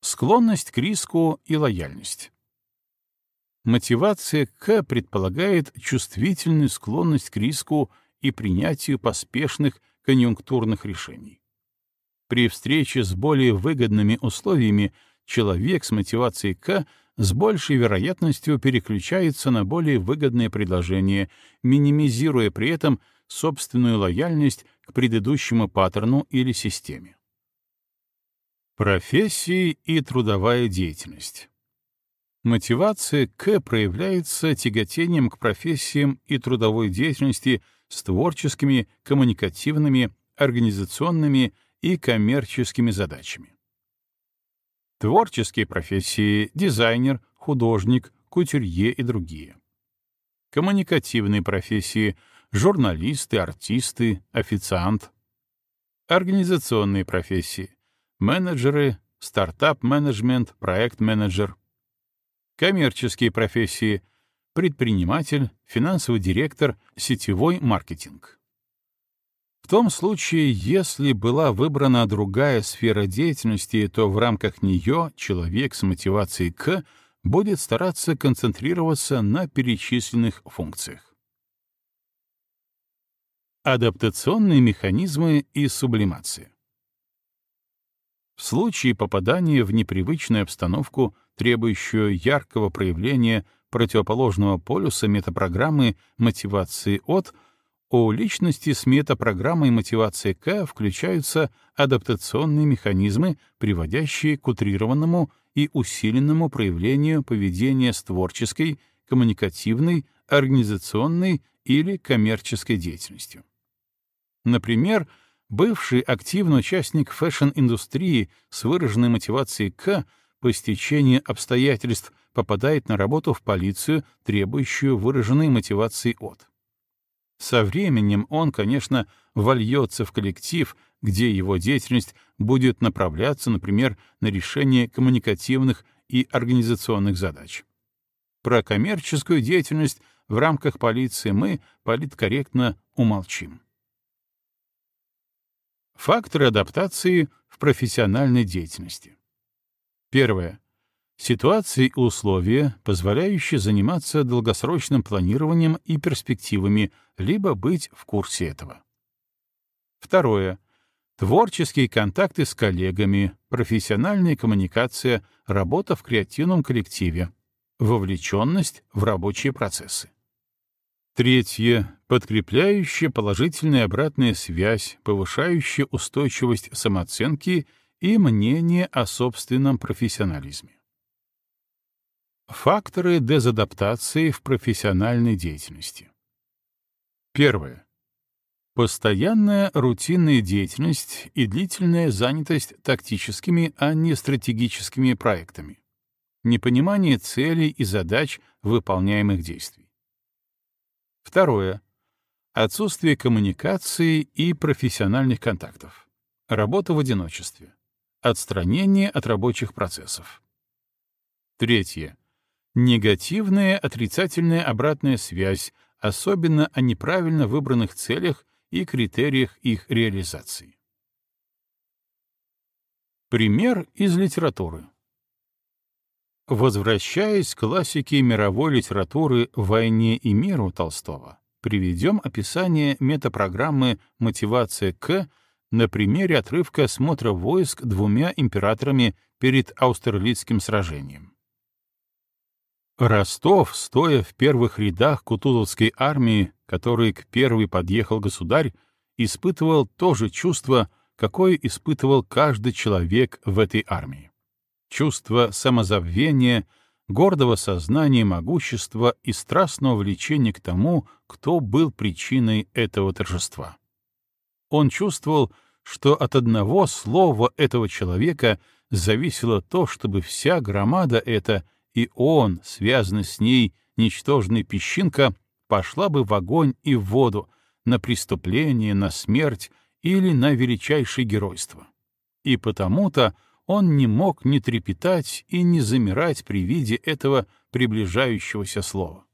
Склонность к риску и лояльность. Мотивация К предполагает чувствительную склонность к риску и принятию поспешных конъюнктурных решений. При встрече с более выгодными условиями человек с мотивацией К с большей вероятностью переключается на более выгодное предложение, минимизируя при этом собственную лояльность к предыдущему паттерну или системе. Профессии и трудовая деятельность. Мотивация К проявляется тяготением к профессиям и трудовой деятельности с творческими, коммуникативными, организационными и коммерческими задачами. Творческие профессии — дизайнер, художник, кутюрье и другие. Коммуникативные профессии — журналисты, артисты, официант. Организационные профессии — менеджеры, стартап-менеджмент, проект-менеджер. Коммерческие профессии предприниматель, финансовый директор, сетевой маркетинг. В том случае, если была выбрана другая сфера деятельности, то в рамках нее человек с мотивацией «к» будет стараться концентрироваться на перечисленных функциях. Адаптационные механизмы и сублимация. В случае попадания в непривычную обстановку, требующую яркого проявления противоположного полюса метапрограммы мотивации от, У личности с метапрограммой мотивации К включаются адаптационные механизмы, приводящие к утрированному и усиленному проявлению поведения с творческой, коммуникативной, организационной или коммерческой деятельностью. Например, бывший активный участник fashion -индустрии с выраженной мотивацией К по стечению обстоятельств попадает на работу в полицию, требующую выраженной мотивации от. Со временем он, конечно, вольется в коллектив, где его деятельность будет направляться, например, на решение коммуникативных и организационных задач. Про коммерческую деятельность в рамках полиции мы политкорректно умолчим. Факторы адаптации в профессиональной деятельности. Первое. Ситуации и условия, позволяющие заниматься долгосрочным планированием и перспективами, либо быть в курсе этого. Второе. Творческие контакты с коллегами, профессиональная коммуникация, работа в креативном коллективе, вовлеченность в рабочие процессы. Третье. Подкрепляющая положительная обратная связь, повышающая устойчивость самооценки и мнение о собственном профессионализме. Факторы дезадаптации в профессиональной деятельности. Первое. Постоянная рутинная деятельность и длительная занятость тактическими, а не стратегическими проектами. Непонимание целей и задач выполняемых действий. Второе. Отсутствие коммуникации и профессиональных контактов. Работа в одиночестве. Отстранение от рабочих процессов. Третье Негативная отрицательная обратная связь, особенно о неправильно выбранных целях и критериях их реализации. Пример из литературы. Возвращаясь к классике мировой литературы «Войне и миру» Толстого, приведем описание метапрограммы «Мотивация К» на примере отрывка осмотра войск двумя императорами перед Аустерлицким сражением. Ростов, стоя в первых рядах Кутузовской армии, которой к первой подъехал государь, испытывал то же чувство, какое испытывал каждый человек в этой армии. Чувство самозабвения, гордого сознания могущества и страстного влечения к тому, кто был причиной этого торжества. Он чувствовал, что от одного слова этого человека зависело то, чтобы вся громада эта и он, связанный с ней, ничтожная песчинка, пошла бы в огонь и в воду, на преступление, на смерть или на величайшее геройство. И потому-то он не мог не трепетать и не замирать при виде этого приближающегося слова.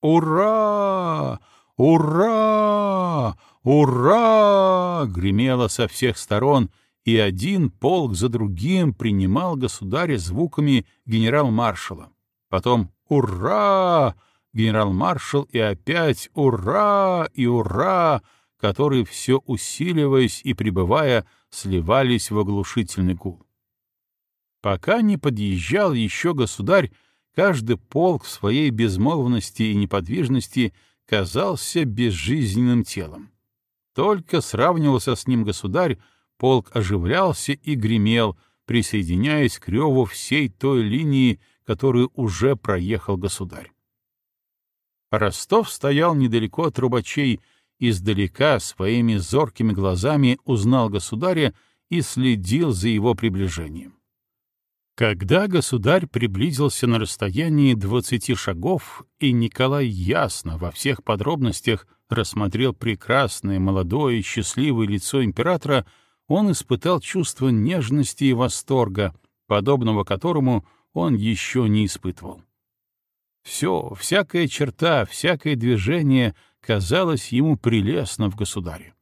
«Ура! Ура! Ура!» гремело со всех сторон — и один полк за другим принимал государя звуками генерал-маршала. Потом «Ура!» генерал-маршал и опять «Ура!» и «Ура!», которые все усиливаясь и пребывая, сливались в оглушительный гул. Пока не подъезжал еще государь, каждый полк в своей безмолвности и неподвижности казался безжизненным телом. Только сравнивался с ним государь, полк оживлялся и гремел, присоединяясь к реву всей той линии, которую уже проехал государь. Ростов стоял недалеко от трубачей, издалека своими зоркими глазами узнал государя и следил за его приближением. Когда государь приблизился на расстоянии двадцати шагов, и Николай ясно во всех подробностях рассмотрел прекрасное, молодое, счастливое лицо императора, он испытал чувство нежности и восторга, подобного которому он еще не испытывал. Все, всякая черта, всякое движение казалось ему прелестно в государе.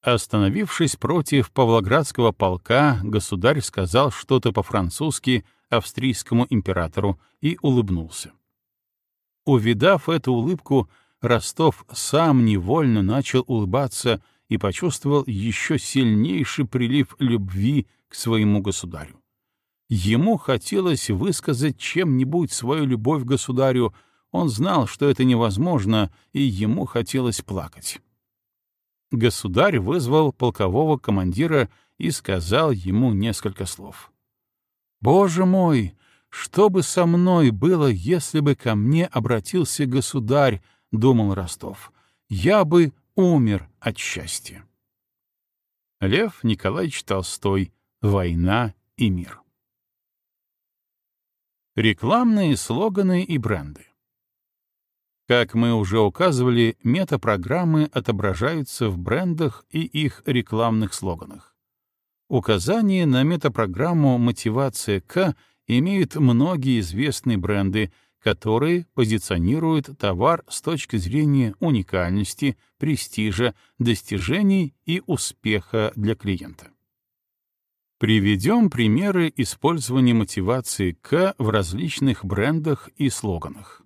Остановившись против Павлоградского полка, государь сказал что-то по-французски австрийскому императору и улыбнулся. Увидав эту улыбку, Ростов сам невольно начал улыбаться и почувствовал еще сильнейший прилив любви к своему государю. Ему хотелось высказать чем-нибудь свою любовь к государю, Он знал, что это невозможно, и ему хотелось плакать. Государь вызвал полкового командира и сказал ему несколько слов. «Боже мой, что бы со мной было, если бы ко мне обратился государь?» — думал Ростов. «Я бы умер от счастья». Лев Николаевич Толстой «Война и мир». Рекламные слоганы и бренды. Как мы уже указывали, метапрограммы отображаются в брендах и их рекламных слоганах. Указание на метапрограмму «Мотивация К» имеют многие известные бренды, которые позиционируют товар с точки зрения уникальности, престижа, достижений и успеха для клиента. Приведем примеры использования мотивации К в различных брендах и слоганах.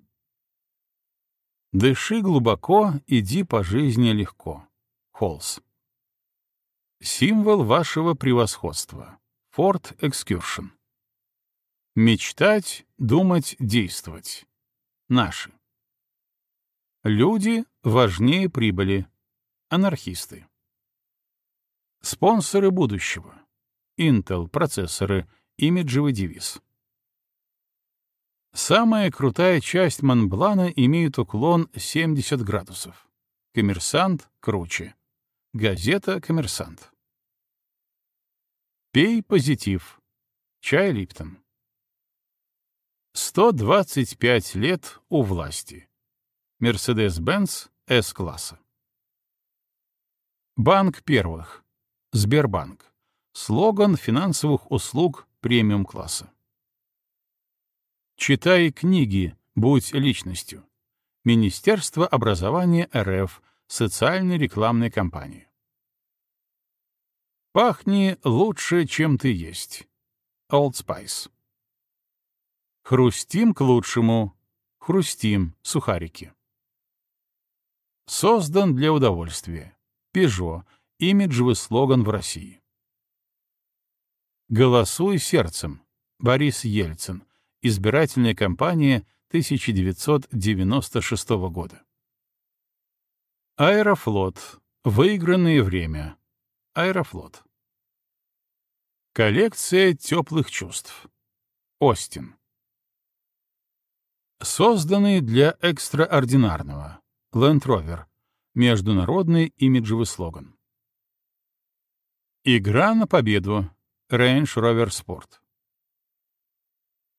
Дыши глубоко, иди по жизни легко. Холс. Символ вашего превосходства. Форт Экскюршн. Мечтать, думать, действовать. Наши. Люди важнее прибыли. Анархисты. Спонсоры будущего. Intel процессоры, имиджевый девиз. Самая крутая часть Монблана имеет уклон 70 градусов. Коммерсант круче. Газета «Коммерсант». Пей позитив. Чай Липтон. 125 лет у власти. Мерседес-Бенц С-класса. Банк первых. Сбербанк. Слоган финансовых услуг премиум-класса. Читай книги, будь личностью. Министерство образования РФ, социальная рекламная кампания. Пахни лучше, чем ты есть. Old Spice. Хрустим к лучшему. Хрустим, сухарики. Создан для удовольствия. Пежо, имиджевый слоган в России. «Голосуй сердцем» Борис Ельцин, избирательная кампания 1996 года. Аэрофлот. Выигранное время. Аэрофлот. Коллекция теплых чувств. Остин. Созданный для экстраординарного. Land Rover. Международный имиджевый слоган. Игра на победу. Range Rover Sport.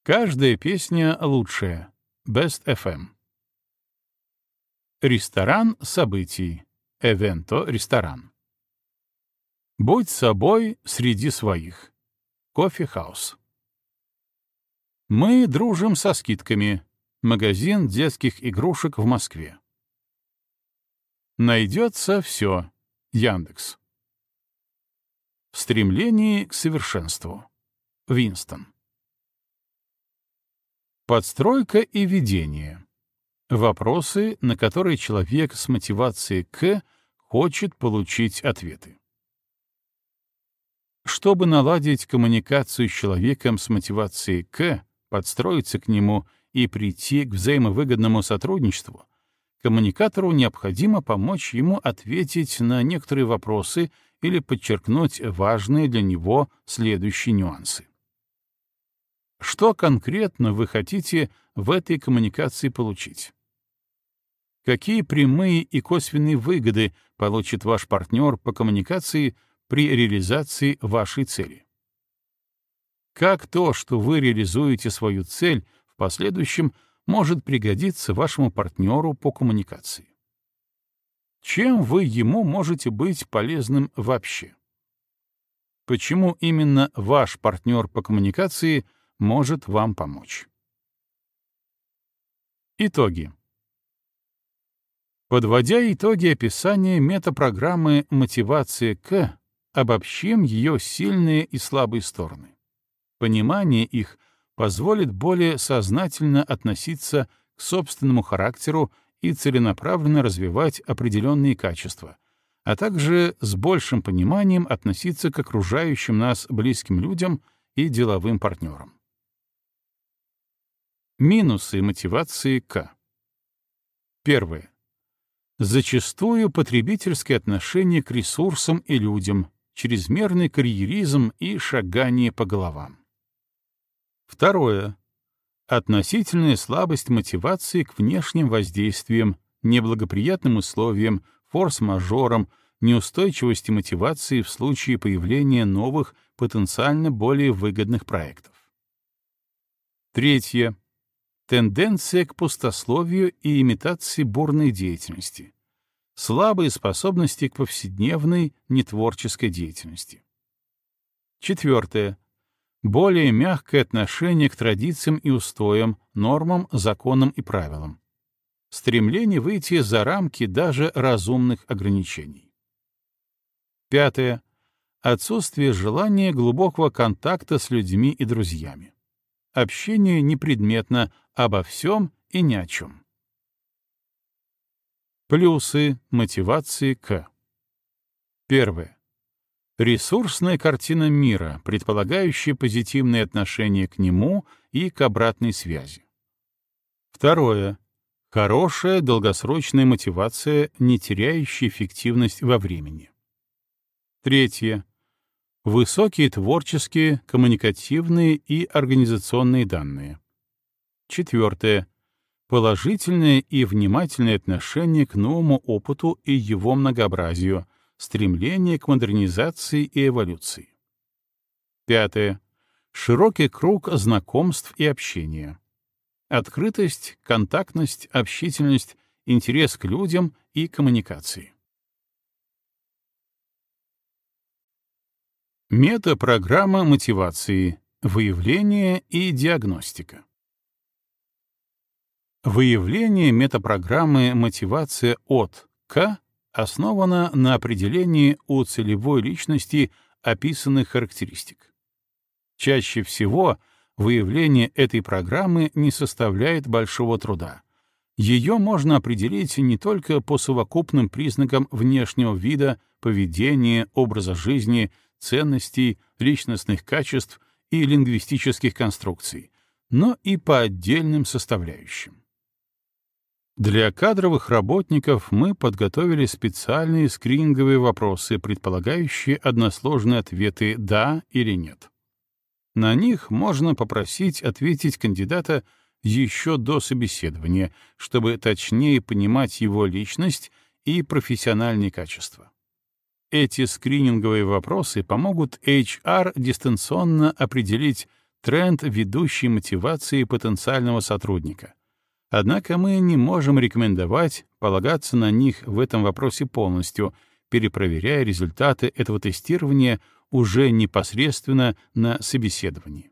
Каждая песня лучшая. Best FM. Ресторан событий. Эвенто ресторан. Будь собой среди своих. Кофе-хаус. Мы дружим со скидками. Магазин детских игрушек в Москве. Найдется все. Яндекс. В стремлении к совершенству. Винстон. Подстройка и ведение. Вопросы, на которые человек с мотивацией «к» хочет получить ответы. Чтобы наладить коммуникацию с человеком с мотивацией «к», подстроиться к нему и прийти к взаимовыгодному сотрудничеству, коммуникатору необходимо помочь ему ответить на некоторые вопросы или подчеркнуть важные для него следующие нюансы. Что конкретно вы хотите в этой коммуникации получить? Какие прямые и косвенные выгоды получит ваш партнер по коммуникации при реализации вашей цели? Как то, что вы реализуете свою цель, последующем может пригодиться вашему партнеру по коммуникации? Чем вы ему можете быть полезным вообще? Почему именно ваш партнер по коммуникации — может вам помочь. Итоги. Подводя итоги описания метапрограммы «Мотивация К», обобщим ее сильные и слабые стороны. Понимание их позволит более сознательно относиться к собственному характеру и целенаправленно развивать определенные качества, а также с большим пониманием относиться к окружающим нас близким людям и деловым партнерам. Минусы мотивации К. Первое. Зачастую потребительское отношение к ресурсам и людям, чрезмерный карьеризм и шагание по головам. Второе. Относительная слабость мотивации к внешним воздействиям, неблагоприятным условиям, форс-мажорам, неустойчивости мотивации в случае появления новых, потенциально более выгодных проектов. Третье. Тенденция к пустословию и имитации бурной деятельности. Слабые способности к повседневной, нетворческой деятельности. Четвертое. Более мягкое отношение к традициям и устоям, нормам, законам и правилам. Стремление выйти за рамки даже разумных ограничений. Пятое. Отсутствие желания глубокого контакта с людьми и друзьями. Общение непредметно обо всем и ни о чем. Плюсы мотивации к. Первое. Ресурсная картина мира, предполагающая позитивное отношение к нему и к обратной связи. Второе. Хорошая долгосрочная мотивация, не теряющая эффективность во времени. Третье. Высокие творческие, коммуникативные и организационные данные. Четвертое. Положительное и внимательное отношение к новому опыту и его многообразию, стремление к модернизации и эволюции. Пятое. Широкий круг знакомств и общения. Открытость, контактность, общительность, интерес к людям и коммуникации. Метапрограмма мотивации, выявление и диагностика. Выявление метапрограммы мотивация от К основано на определении у целевой личности описанных характеристик. Чаще всего выявление этой программы не составляет большого труда. Ее можно определить не только по совокупным признакам внешнего вида, поведения, образа жизни, ценностей, личностных качеств и лингвистических конструкций, но и по отдельным составляющим. Для кадровых работников мы подготовили специальные скрининговые вопросы, предполагающие односложные ответы «да» или «нет». На них можно попросить ответить кандидата еще до собеседования, чтобы точнее понимать его личность и профессиональные качества. Эти скрининговые вопросы помогут HR дистанционно определить тренд ведущей мотивации потенциального сотрудника. Однако мы не можем рекомендовать полагаться на них в этом вопросе полностью, перепроверяя результаты этого тестирования уже непосредственно на собеседовании.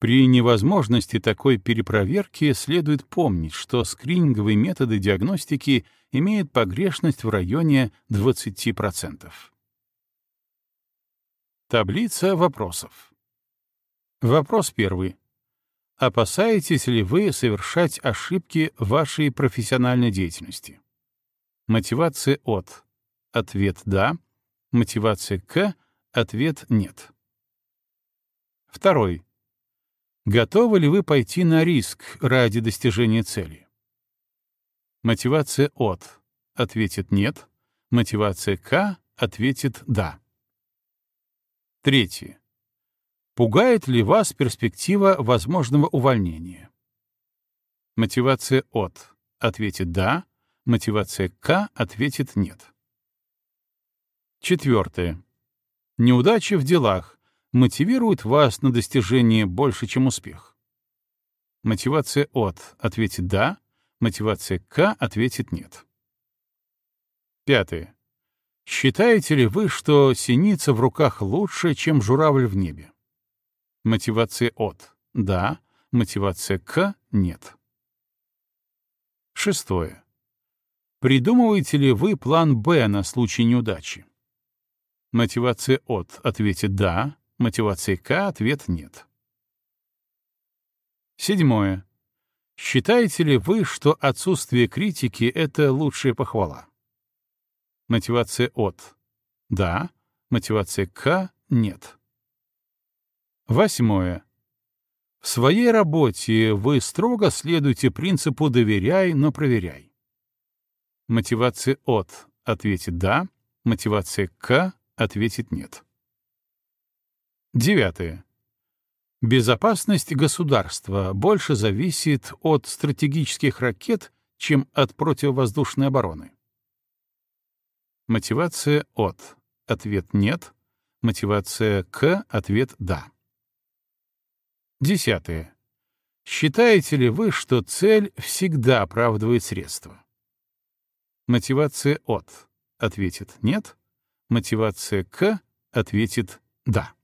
При невозможности такой перепроверки следует помнить, что скрининговые методы диагностики имеют погрешность в районе 20%. Таблица вопросов. Вопрос первый. Опасаетесь ли вы совершать ошибки в вашей профессиональной деятельности? Мотивация от. Ответ «да». Мотивация к. Ответ «нет». Второй. Готовы ли вы пойти на риск ради достижения цели? Мотивация от ответит «нет», мотивация К ответит «да». Третье. Пугает ли вас перспектива возможного увольнения? Мотивация от ответит «да», мотивация К ответит «нет». Четвертое. Неудачи в делах мотивируют вас на достижение больше, чем успех? Мотивация от ответит «да», мотивация К ответит «нет». Пятое. Считаете ли вы, что синица в руках лучше, чем журавль в небе? Мотивация от «да», мотивация К «нет». Шестое. Придумываете ли вы план «Б» на случай неудачи? Мотивация от ответит «да», Мотивации К ответ нет. Седьмое. Считаете ли вы, что отсутствие критики — это лучшая похвала? Мотивация от — да, мотивация К — нет. Восьмое. В своей работе вы строго следуете принципу «доверяй, но проверяй». Мотивация «от» ответит «да», мотивация «к» ответит «нет». Девятое. Безопасность государства больше зависит от стратегических ракет, чем от противовоздушной обороны. Мотивация «от» — ответ «нет», мотивация «к» — ответ «да». Десятое. Считаете ли вы, что цель всегда оправдывает средства? Мотивация «от» ответит «нет», мотивация «к» ответит «да».